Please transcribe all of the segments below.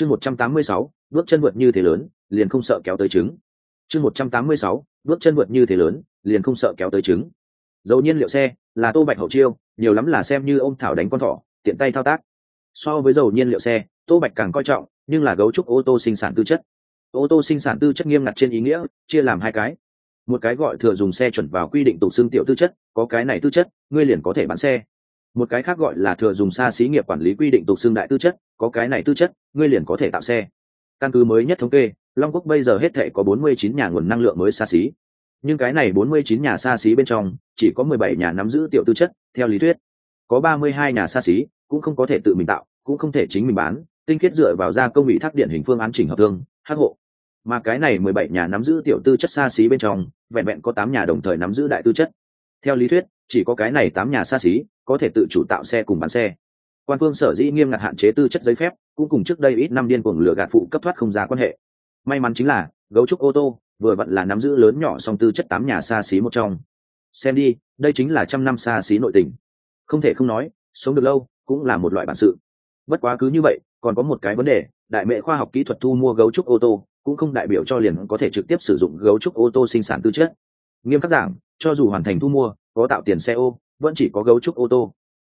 chương một trăm tám mươi sáu, bước chân vượt như thế lớn, liền không sợ kéo tới trứng. Chương một trăm tám mươi sáu, bước chân vượt như thế lớn, liền không sợ kéo tới trứng. Dầu nhiên liệu xe, là tô bạch hậu chiêu, nhiều lắm là xem như ông thảo đánh con thỏ, tiện tay thao tác. So với dầu nhiên liệu xe, tô bạch càng coi trọng, nhưng là gấu trúc ô tô sinh sản tư chất. Ô tô sinh sản tư chất nghiêm ngặt trên ý nghĩa, chia làm hai cái. Một cái gọi thừa dùng xe chuẩn vào quy định tục xương tiểu tư chất, có cái này tư chất, ngươi liền có thể bán xe một cái khác gọi là thừa dùng xa xí nghiệp quản lý quy định tục xương đại tư chất, có cái này tư chất, ngươi liền có thể tạo xe. Căn cứ mới nhất thống kê, long quốc bây giờ hết thể có 49 nhà nguồn năng lượng mới xa xí. Nhưng cái này 49 nhà xa xí bên trong, chỉ có 17 nhà nắm giữ tiểu tư chất, theo lý thuyết. Có 32 nhà xa xí, cũng không có thể tự mình tạo, cũng không thể chính mình bán, tinh khiết dựa vào gia công bị thác điện hình phương án chỉnh hợp thương, hắc hộ. Mà cái này 17 nhà nắm giữ tiểu tư chất xa xí bên trong, vẹn vẹn có 8 nhà đồng thời nắm giữ đại tư chất. Theo lý thuyết chỉ có cái này tám nhà xa xí, có thể tự chủ tạo xe cùng bán xe. Quan phương sở dĩ nghiêm ngặt hạn chế tư chất giấy phép, cũng cùng trước đây ít năm điên cuồng lừa gạt phụ cấp thoát không ra quan hệ. May mắn chính là, gấu trúc ô tô, vừa vặn là nắm giữ lớn nhỏ song tư chất tám nhà xa xí một trong. Xem đi, đây chính là trăm năm xa xí nội tình. Không thể không nói, sống được lâu, cũng là một loại bản sự. Bất quá cứ như vậy, còn có một cái vấn đề, đại mệ khoa học kỹ thuật thu mua gấu trúc ô tô, cũng không đại biểu cho liền có thể trực tiếp sử dụng gấu trúc ô tô sinh sản tư chất. Nghiêm khắc giảng, cho dù hoàn thành thu mua có tạo tiền xe ô, vẫn chỉ có gấu trúc ô tô.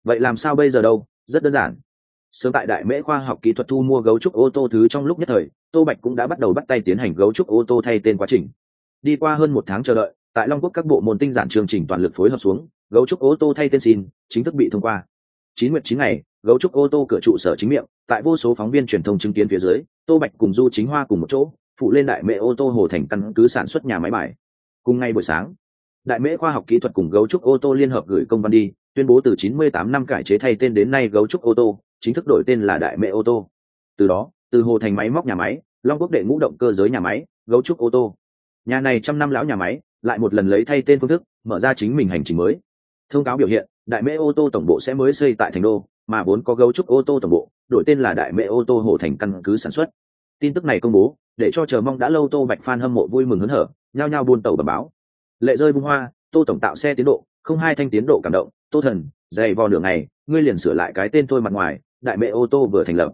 Vậy làm sao bây giờ đâu? Rất đơn giản. Sớm tại đại mễ khoa học kỹ thuật thu mua gấu trúc ô tô thứ trong lúc nhất thời, tô bạch cũng đã bắt đầu bắt tay tiến hành gấu trúc ô tô thay tên quá trình. Đi qua hơn một tháng chờ đợi, tại long quốc các bộ môn tinh giản chương trình toàn lực phối hợp xuống, gấu trúc ô tô thay tên xin chính thức bị thông qua. Chín nguyện chín ngày, gấu trúc ô tô cửa trụ sở chính miệng, tại vô số phóng viên truyền thông chứng kiến phía dưới, tô bạch cùng du chính hoa cùng một chỗ, phụ lên đại mễ ô tô hồ thành căn cứ sản xuất nhà máy bài. Cùng ngày buổi sáng đại mễ khoa học kỹ thuật cùng gấu trúc ô tô liên hợp gửi công văn đi, tuyên bố từ 98 năm cải chế thay tên đến nay gấu trúc ô tô, chính thức đổi tên là đại mễ ô tô. Từ đó, từ hồ thành máy móc nhà máy, long quốc đệ ngũ động cơ giới nhà máy, gấu trúc ô tô. Nhà này trăm năm lão nhà máy, lại một lần lấy thay tên phương thức, mở ra chính mình hành trình mới. Thông cáo biểu hiện, đại mễ ô tô tổng bộ sẽ mới xây tại thành đô, mà vốn có gấu trúc ô tô tổng bộ, đổi tên là đại mễ ô tô hồ thành căn cứ sản xuất. Tin tức này công bố, để cho chờ mong đã lâu tô bạch phan hâm mộ vui mừng hớn hở, nhao nhao buôn tàu bẩm báo lệ rơi bung hoa, tô tổng tạo xe tiến độ, không hai thanh tiến độ cảm động, tô thần, dày vò nửa ngày, ngươi liền sửa lại cái tên thôi mặt ngoài, đại mẹ ô tô vừa thành lập.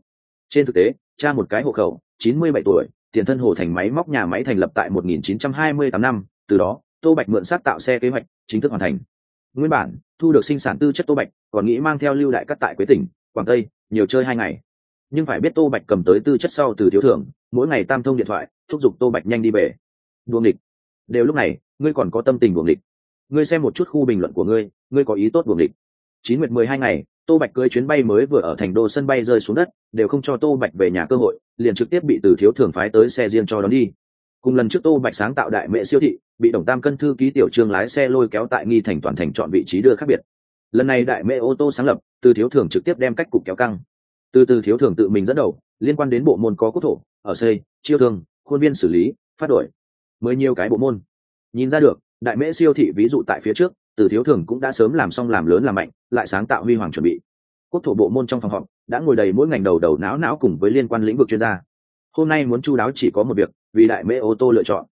Trên thực tế, cha một cái hộ khẩu, chín mươi bảy tuổi, tiền thân hồ thành máy móc nhà máy thành lập tại một nghìn chín trăm hai mươi tám năm, từ đó, tô bạch mượn xác tạo xe kế hoạch, chính thức hoàn thành. Nguyên bản, thu được sinh sản tư chất tô bạch, còn nghĩ mang theo lưu đại cắt tại quế tỉnh, quảng tây, nhiều chơi hai ngày. Nhưng phải biết tô bạch cầm tới tư chất sau từ thiếu thưởng, mỗi ngày tam thông điện thoại, thúc giục tô bạch nhanh đi về. Đua địch đều lúc này, ngươi còn có tâm tình buồng địch. Ngươi xem một chút khu bình luận của ngươi ngươi có ý tốt buồng địch. Chín nguyệt mười hai ngày, tô bạch cưới chuyến bay mới vừa ở thành đô sân bay rơi xuống đất, đều không cho tô bạch về nhà cơ hội, liền trực tiếp bị từ thiếu thường phái tới xe riêng cho đón đi. Cùng lần trước tô bạch sáng tạo đại mệ siêu thị, bị đồng tam cân thư ký tiểu trương lái xe lôi kéo tại nghi thành toàn thành chọn vị trí đưa khác biệt. Lần này đại mệ ô tô sáng lập, từ thiếu thường trực tiếp đem cách cục kéo căng. Từ từ thiếu thường tự mình dẫn đầu, liên quan đến bộ môn có quốc thổ, ở xây, chiêu thương, khuôn viên xử lý, phát đổi mới nhiều cái bộ môn. Nhìn ra được, đại mễ siêu thị ví dụ tại phía trước, từ thiếu thường cũng đã sớm làm xong làm lớn làm mạnh, lại sáng tạo huy hoàng chuẩn bị. Quốc thổ bộ môn trong phòng họp đã ngồi đầy mỗi ngành đầu đầu não não cùng với liên quan lĩnh vực chuyên gia. Hôm nay muốn chu đáo chỉ có một việc, vì đại mễ ô tô lựa chọn.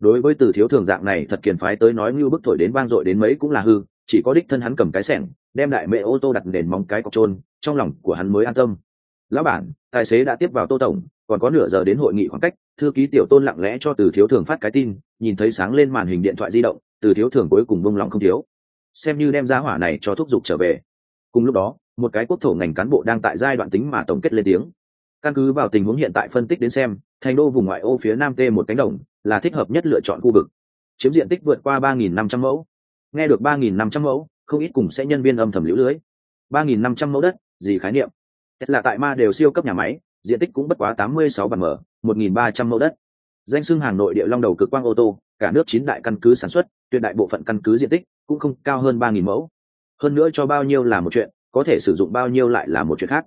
Đối với từ thiếu thường dạng này thật kiền phái tới nói như bức thổi đến vang dội đến mấy cũng là hư, chỉ có đích thân hắn cầm cái sẻng, đem đại mễ ô tô đặt nền móng cái cọc trôn trong lòng của hắn mới an tâm. Lão bản, tài xế đã tiếp vào tô tổng còn có nửa giờ đến hội nghị khoảng cách, thư ký tiểu tôn lặng lẽ cho từ thiếu thường phát cái tin, nhìn thấy sáng lên màn hình điện thoại di động, từ thiếu thường cuối cùng bông lòng không thiếu. Xem như đem giá hỏa này cho thúc giục trở về. Cùng lúc đó, một cái quốc thổ ngành cán bộ đang tại giai đoạn tính mà tổng kết lên tiếng. Căn cứ vào tình huống hiện tại phân tích đến xem, thành đô vùng ngoại ô phía nam t một cánh đồng là thích hợp nhất lựa chọn khu vực. Chiếm diện tích vượt qua ba nghìn năm trăm mẫu. Nghe được ba nghìn năm trăm mẫu, không ít cùng sẽ nhân viên âm thầm lũ lưới. ba nghìn năm trăm mẫu đất, gì khái niệm? Là tại ma đều siêu cấp nhà máy diện tích cũng bất quá tám mươi sáu bàn mở một nghìn ba trăm mẫu đất. Danh xưng hàng nội địa long đầu cực quang ô tô, cả nước chín đại căn cứ sản xuất, tuyệt đại bộ phận căn cứ diện tích cũng không cao hơn ba nghìn mẫu. Hơn nữa cho bao nhiêu là một chuyện, có thể sử dụng bao nhiêu lại là một chuyện khác.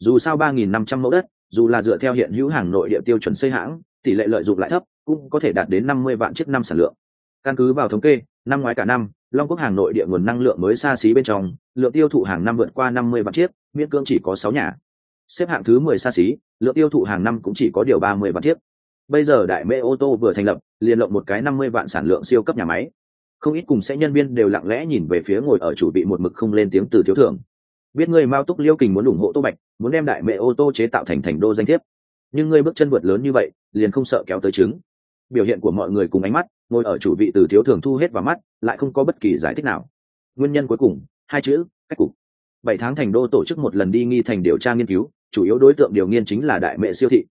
Dù sao ba nghìn năm trăm mẫu đất, dù là dựa theo hiện hữu hàng nội địa tiêu chuẩn xây hãng, tỷ lệ lợi dụng lại thấp, cũng có thể đạt đến năm mươi vạn chiếc năm sản lượng. Căn cứ vào thống kê, năm ngoái cả năm, long quốc hàng nội địa nguồn năng lượng mới xa xí bên trong, lượng tiêu thụ hàng năm vượt qua năm mươi vạn chiếc, miễn cưỡng chỉ có sáu nhà xếp hạng thứ mười xa xí, lượng tiêu thụ hàng năm cũng chỉ có điều ba mươi vạn chiếc. Bây giờ đại mê ô tô vừa thành lập, liền lộng một cái năm mươi vạn sản lượng siêu cấp nhà máy. Không ít cùng sẽ nhân viên đều lặng lẽ nhìn về phía ngồi ở chủ vị một mực không lên tiếng từ thiếu thưởng. Biết người mao túc liêu kình muốn ủng hộ tô bạch, muốn đem đại mẹ ô tô chế tạo thành thành đô danh thiếp. Nhưng ngươi bước chân vượt lớn như vậy, liền không sợ kéo tới trứng. Biểu hiện của mọi người cùng ánh mắt, ngồi ở chủ vị từ thiếu thường thu hết vào mắt, lại không có bất kỳ giải thích nào. Nguyên nhân cuối cùng, hai chữ, cách cục. Bảy tháng thành đô tổ chức một lần đi nghi thành điều tra nghiên cứu chủ yếu đối tượng điều nghiên chính là đại mệ siêu thị.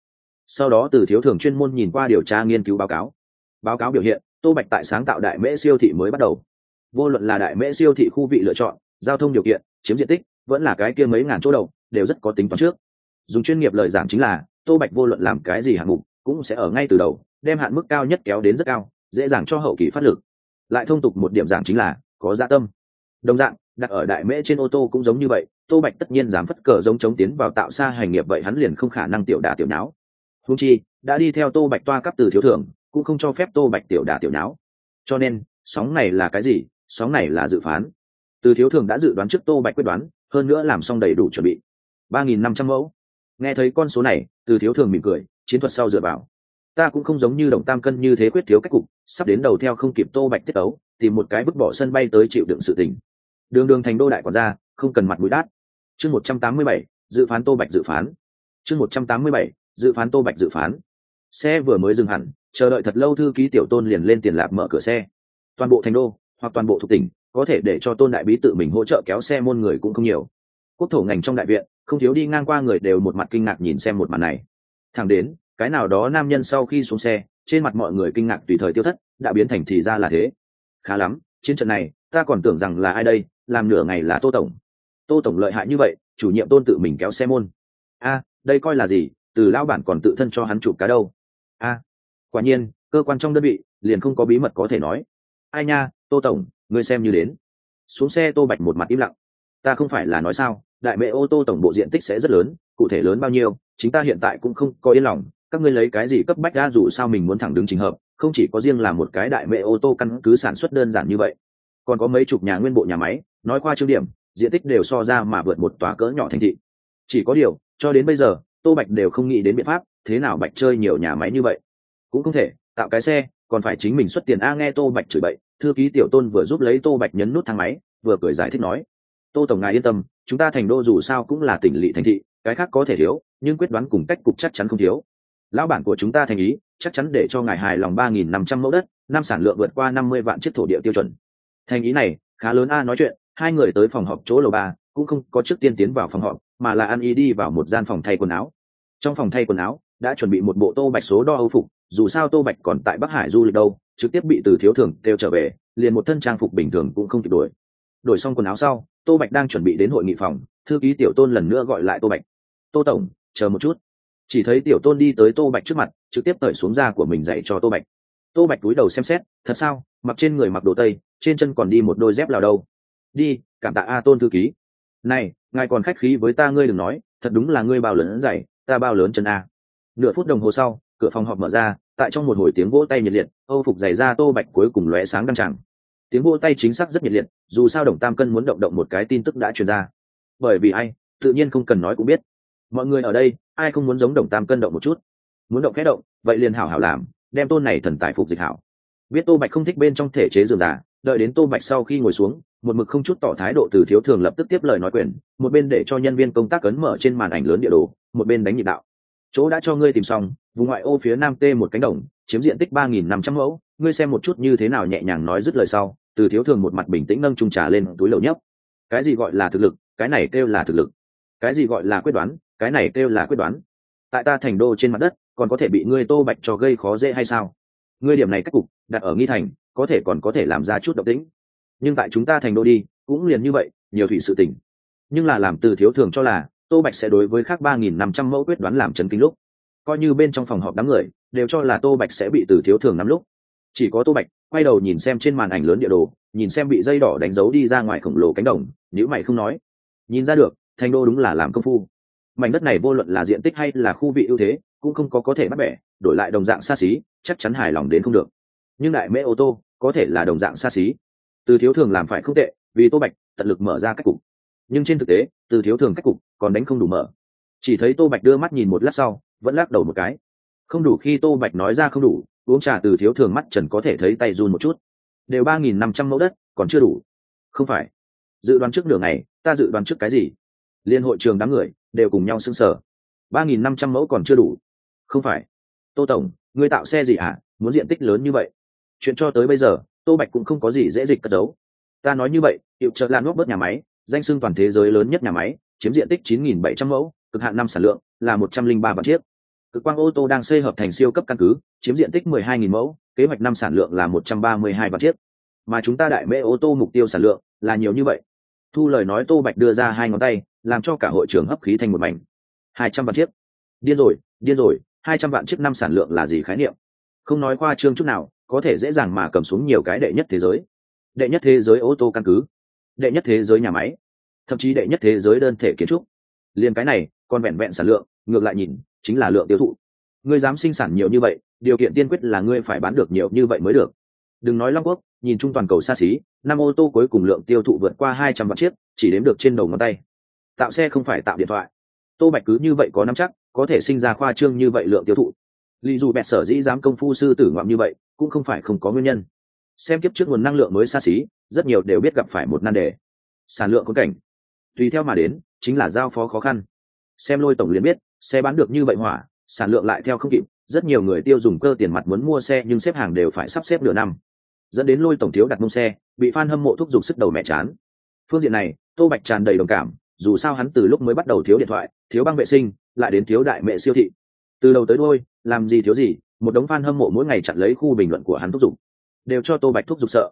Sau đó từ thiếu thường chuyên môn nhìn qua điều tra nghiên cứu báo cáo. Báo cáo biểu hiện, tô bạch tại sáng tạo đại mễ siêu thị mới bắt đầu. Vô luận là đại mễ siêu thị khu vị lựa chọn, giao thông điều kiện, chiếm diện tích, vẫn là cái kia mấy ngàn chỗ đầu, đều rất có tính toán trước. Dùng chuyên nghiệp lời giảng chính là, tô bạch vô luận làm cái gì hạng mục, cũng sẽ ở ngay từ đầu, đem hạn mức cao nhất kéo đến rất cao, dễ dàng cho hậu kỳ phát lực. Lại thông tục một điểm giảng chính là, có dạ tâm. Đồng dạng đặt ở đại mễ trên ô tô cũng giống như vậy, tô bạch tất nhiên dám phất cờ giống chống tiến vào tạo xa hành nghiệp vậy hắn liền không khả năng tiểu đà tiểu não húng chi, đã đi theo tô bạch toa cấp từ thiếu thưởng, cũng không cho phép tô bạch tiểu đà tiểu não cho nên, sóng này là cái gì? Sóng này là dự phán. Từ thiếu thường đã dự đoán trước tô bạch quyết đoán, hơn nữa làm xong đầy đủ chuẩn bị. ba nghìn năm trăm mẫu. Nghe thấy con số này, từ thiếu thường mỉm cười, chiến thuật sau dựa vào. Ta cũng không giống như đồng tam cân như thế quyết thiếu cách cục, sắp đến đầu theo không kịp tô bạch tiết ấu, tìm một cái vứt bỏ sân bay tới chịu đựng sự tình đường đường thành đô đại quản gia, không cần mặt mũi đát. Chương một trăm tám mươi bảy, dự phán tô bạch dự phán. Chương một trăm tám mươi bảy, dự phán tô bạch dự phán. Xe vừa mới dừng hẳn, chờ đợi thật lâu thư ký tiểu tôn liền lên tiền lạp mở cửa xe. Toàn bộ thành đô, hoặc toàn bộ thuộc tỉnh, có thể để cho tôn đại bí tự mình hỗ trợ kéo xe môn người cũng không nhiều. Quốc thổ ngành trong đại viện, không thiếu đi ngang qua người đều một mặt kinh ngạc nhìn xem một màn này. Thẳng đến, cái nào đó nam nhân sau khi xuống xe, trên mặt mọi người kinh ngạc tùy thời tiêu thất, đã biến thành thì ra là thế. Khá lắm, chiến trận này, ta còn tưởng rằng là ai đây? Làm nửa ngày là tô tổng. Tô tổng lợi hại như vậy, chủ nhiệm tôn tự mình kéo xe môn. A, đây coi là gì? Từ lao bản còn tự thân cho hắn chụp cá đâu? A, quả nhiên, cơ quan trong đơn vị, liền không có bí mật có thể nói. Ai nha, tô tổng, ngươi xem như đến. Xuống xe tô bạch một mặt im lặng. Ta không phải là nói sao, đại mẹ ô tô tổng bộ diện tích sẽ rất lớn, cụ thể lớn bao nhiêu, chính ta hiện tại cũng không có yên lòng. Các ngươi lấy cái gì cấp bách ra dù sao mình muốn thẳng đứng trình hợp, không chỉ có riêng là một cái đại mẹ ô tô căn cứ sản xuất đơn giản như vậy. Còn có mấy chục nhà nguyên bộ nhà máy nói qua trương điểm, diện tích đều so ra mà vượt một tòa cỡ nhỏ thành thị. Chỉ có điều, cho đến bây giờ, tô bạch đều không nghĩ đến biện pháp, thế nào bạch chơi nhiều nhà máy như vậy. Cũng không thể, tạo cái xe, còn phải chính mình xuất tiền a nghe tô bạch chửi bậy, thư ký tiểu tôn vừa giúp lấy tô bạch nhấn nút thang máy, vừa cười giải thích nói, tô tổng ngài yên tâm, chúng ta thành đô dù sao cũng là tỉnh lỵ thành thị, cái khác có thể thiếu, nhưng quyết đoán cùng cách cục chắc chắn không thiếu. Lão bản của chúng ta thành ý, chắc chắn để cho ngài hài lòng ba nghìn năm trăm mẫu đất, năm sản lượng vượt qua năm mươi vạn chiếc thổ địa tiêu chuẩn. Thành ý này, khá lớn a nói chuyện hai người tới phòng họp chỗ lầu ba, cũng không có trước tiên tiến vào phòng họp, mà là ăn y đi vào một gian phòng thay quần áo. Trong phòng thay quần áo, đã chuẩn bị một bộ tô bạch số đo âu phục, dù sao tô bạch còn tại bắc hải du lịch đâu, trực tiếp bị từ thiếu thường kêu trở về, liền một thân trang phục bình thường cũng không kịp đổi. Đổi xong quần áo sau, tô bạch đang chuẩn bị đến hội nghị phòng, thư ký tiểu tôn lần nữa gọi lại tô bạch. Tô tổng, chờ một chút. Chỉ thấy tiểu tôn đi tới tô bạch trước mặt, trực tiếp tởi xuống da của mình dạy cho tô bạch. Tô bạch cúi đầu xem xét, thật sao? Mặc trên người mặc đồ tây, trên chân còn đi một đôi dép lào đâu? Đi, cảm tạ a tôn thư ký. Này, ngài còn khách khí với ta ngươi đừng nói, thật đúng là ngươi bao lớn dày, ta bao lớn chân a. Nửa phút đồng hồ sau, cửa phòng họp mở ra, tại trong một hồi tiếng vỗ tay nhiệt liệt, âu phục giày ra tô bạch cuối cùng lóe sáng đăng tràng. Tiếng vỗ tay chính xác rất nhiệt liệt, dù sao đồng tam cân muốn động động một cái tin tức đã truyền ra. Bởi vì ai, tự nhiên không cần nói cũng biết. Mọi người ở đây, ai không muốn giống đồng tam cân động một chút? Muốn động khẽ động, vậy liền hảo hảo làm, đem tôn này thần tài phục dịch hảo. Biết tô bạch không thích bên trong thể chế dường giả, đợi đến tô bạch sau khi ngồi xuống một mực không chút tỏ thái độ từ thiếu thường lập tức tiếp lời nói quyền, một bên để cho nhân viên công tác ấn mở trên màn ảnh lớn địa đồ, một bên đánh nhịp đạo. Chỗ đã cho ngươi tìm xong, vùng ngoại ô phía nam t một cánh đồng, chiếm diện tích ba nghìn năm trăm mẫu, ngươi xem một chút như thế nào nhẹ nhàng nói dứt lời sau, từ thiếu thường một mặt bình tĩnh nâng trung trà lên túi lầu nhấp. Cái gì gọi là thực lực, cái này kêu là thực lực. Cái gì gọi là quyết đoán, cái này kêu là quyết đoán. Tại ta thành đô trên mặt đất, còn có thể bị ngươi tô bạch cho gây khó dễ hay sao? Ngươi điểm này cách cục, đặt ở nghi thành, có thể còn có thể làm ra chút độc tĩnh nhưng tại chúng ta thành đô đi, cũng liền như vậy, nhiều thủy sự tỉnh nhưng là làm từ thiếu thường cho là, tô bạch sẽ đối với khác ba nghìn năm trăm mẫu quyết đoán làm chấn kinh lúc. Coi như bên trong phòng họp đám người, đều cho là tô bạch sẽ bị từ thiếu thường nắm lúc. Chỉ có tô bạch, quay đầu nhìn xem trên màn ảnh lớn địa đồ, nhìn xem bị dây đỏ đánh dấu đi ra ngoài khổng lồ cánh đồng nếu mày không nói. Nhìn ra được, thành đô đúng là làm công phu. Mảnh đất này vô luận là diện tích hay là khu vị ưu thế, cũng không có có thể bắt bẻ, đổi lại đồng dạng xa xí, chắc chắn hài lòng đến không được. Nhưng đại mễ ô tô, có thể là đồng dạng xa xí từ thiếu thường làm phải không tệ, vì tô bạch tận lực mở ra cách cục. Nhưng trên thực tế, từ thiếu thường cách cục còn đánh không đủ mở. Chỉ thấy tô bạch đưa mắt nhìn một lát sau, vẫn lắc đầu một cái. Không đủ khi tô bạch nói ra không đủ, uống trà từ thiếu thường mắt trần có thể thấy tay run một chút. Đều ba nghìn năm trăm mẫu đất, còn chưa đủ. Không phải. Dự đoán trước đường này ta dự đoán trước cái gì? Liên hội trường đám người, đều cùng nhau xưng sở ba nghìn năm trăm mẫu còn chưa đủ. Không phải. Tô tổng, ngươi tạo xe gì ạ à? muốn diện tích lớn như vậy. Chuyện cho tới bây giờ tô bạch cũng không có gì dễ dịch cất giấu. Ta nói như vậy hiệu trợ lan ngốc bớt nhà máy, danh xưng toàn thế giới lớn nhất nhà máy, chiếm diện tích 9.700 mẫu, cực hạn năm sản lượng, là 103 vạn chiếc. Cực quang ô tô đang xây hợp thành siêu cấp căn cứ, chiếm diện tích 12.000 mẫu, kế hoạch năm sản lượng là 132 vạn chiếc. Mà chúng ta đại mễ ô tô mục tiêu sản lượng là nhiều như vậy. Thu lời nói tô bạch đưa ra hai ngón tay, làm cho cả hội trường hấp khí thành một mảnh. hai trăm vạn chiếc. Điên rồi điên rồi, hai trăm vạn chiếc năm sản lượng là gì khái niệm? Không nói khoa trương chút nào có thể dễ dàng mà cầm xuống nhiều cái đệ nhất thế giới. Đệ nhất thế giới ô tô căn cứ. Đệ nhất thế giới nhà máy. Thậm chí đệ nhất thế giới đơn thể kiến trúc. Liền cái này, còn vẹn vẹn sản lượng, ngược lại nhìn, chính là lượng tiêu thụ. Ngươi dám sinh sản nhiều như vậy, điều kiện tiên quyết là ngươi phải bán được nhiều như vậy mới được. Đừng nói long quốc, nhìn chung toàn cầu xa xí năm ô tô cuối cùng lượng tiêu thụ vượt qua hai trăm vạn chiếc, chỉ đếm được trên đầu ngón tay. Tạo xe không phải tạo điện thoại. Tô bạch cứ như vậy có năm chắc, có thể sinh ra khoa trương như vậy lượng tiêu thụ. Lý dù bẹt sở dĩ dám công phu sư tử ngoạm như vậy cũng không phải không có nguyên nhân. Xem kiếp trước nguồn năng lượng mới xa xí, rất nhiều đều biết gặp phải một nan đề. Sản lượng có cảnh. Tùy theo mà đến, chính là giao phó khó khăn. Xem lôi tổng liền biết, xe bán được như vậy hỏa, sản lượng lại theo không kịp, rất nhiều người tiêu dùng cơ tiền mặt muốn mua xe nhưng xếp hàng đều phải sắp xếp nửa năm. Dẫn đến lôi tổng thiếu đặt mông xe, bị f a n hâm mộ thúc giục sức đầu mẹ chán. Phương diện này, tô bạch tràn đầy đồng cảm, dù sao hắn từ lúc mới bắt đầu thiếu điện thoại, thiếu băng vệ sinh, lại đến thiếu đại mẹ siêu thị. Từ đầu tới đôi làm gì thiếu gì một đống fan hâm mộ mỗi ngày chặn lấy khu bình luận của hắn thúc giục. Đều cho tô bạch thúc giục sợ.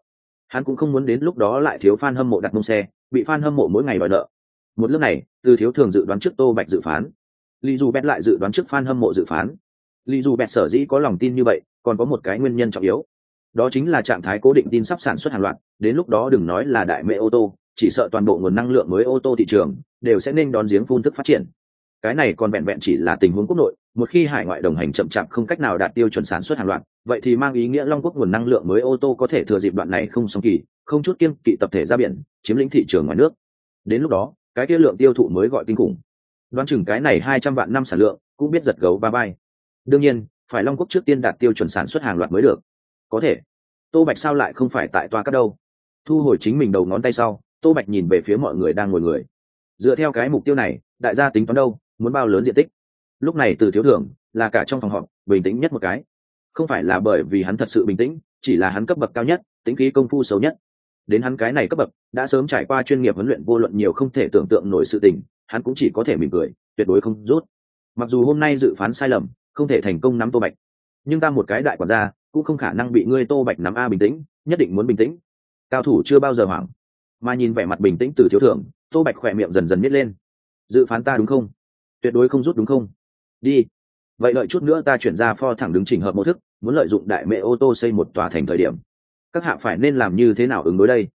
Hắn cũng không muốn đến lúc đó lại thiếu fan hâm mộ đặt mông xe, bị fan hâm mộ mỗi ngày đòi nợ. Một lúc này, từ thiếu thường dự đoán trước tô bạch dự phán, lý dù bét lại dự đoán trước fan hâm mộ dự phán. Lý dù bét sở dĩ có lòng tin như vậy, còn có một cái nguyên nhân trọng yếu. Đó chính là trạng thái cố định tin sắp sản xuất hàng loạt, đến lúc đó đừng nói là đại mệ ô tô, chỉ sợ toàn bộ nguồn năng lượng mới ô tô thị trường đều sẽ nên đón giếng phun thức phát triển cái này còn vẹn vẹn chỉ là tình huống quốc nội, một khi hải ngoại đồng hành chậm chạp không cách nào đạt tiêu chuẩn sản xuất hàng loạt, vậy thì mang ý nghĩa long quốc nguồn năng lượng mới ô tô có thể thừa dịp đoạn này không song kỳ, không chút kiên kỵ tập thể ra biển, chiếm lĩnh thị trường ngoài nước. Đến lúc đó, cái kia lượng tiêu thụ mới gọi kinh khủng. Đoán chừng cái này hai trăm vạn năm sản lượng cũng biết giật gấu ba bay. Đương nhiên, phải long quốc trước tiên đạt tiêu chuẩn sản xuất hàng loạt mới được. Có thể. Tô bạch sao lại không phải tại toa cắt đâu? Thu hồi chính mình đầu ngón tay sau, tô bạch nhìn về phía mọi người đang ngồi người. Dựa theo cái mục tiêu này, đại gia tính toán đâu? Muốn bao lớn diện tích. Lúc này từ thiếu thưởng là cả trong phòng họp, bình tĩnh nhất một cái. Không phải là bởi vì hắn thật sự bình tĩnh, chỉ là hắn cấp bậc cao nhất, tính khí công phu xấu nhất. Đến hắn cái này cấp bậc, đã sớm trải qua chuyên nghiệp huấn luyện vô luận nhiều không thể tưởng tượng nổi sự tình, hắn cũng chỉ có thể mỉm cười, tuyệt đối không rút. Mặc dù hôm nay dự phán sai lầm, không thể thành công nắm tô bạch, nhưng ta một cái đại quản gia, cũng không khả năng bị ngươi tô bạch nắm a bình tĩnh, nhất định muốn bình tĩnh. Cao thủ chưa bao giờ hoảng, mà nhìn vẻ mặt bình tĩnh từ thiếu thưởng, tô bạch khỏe miệng dần dần miết lên. Dự phán ta đúng không? Tuyệt đối không rút đúng không? Đi. Vậy lợi chút nữa ta chuyển ra pho thẳng đứng trình hợp mô thức, muốn lợi dụng đại mệ ô tô xây một tòa thành thời điểm. Các hạ phải nên làm như thế nào ứng đối đây?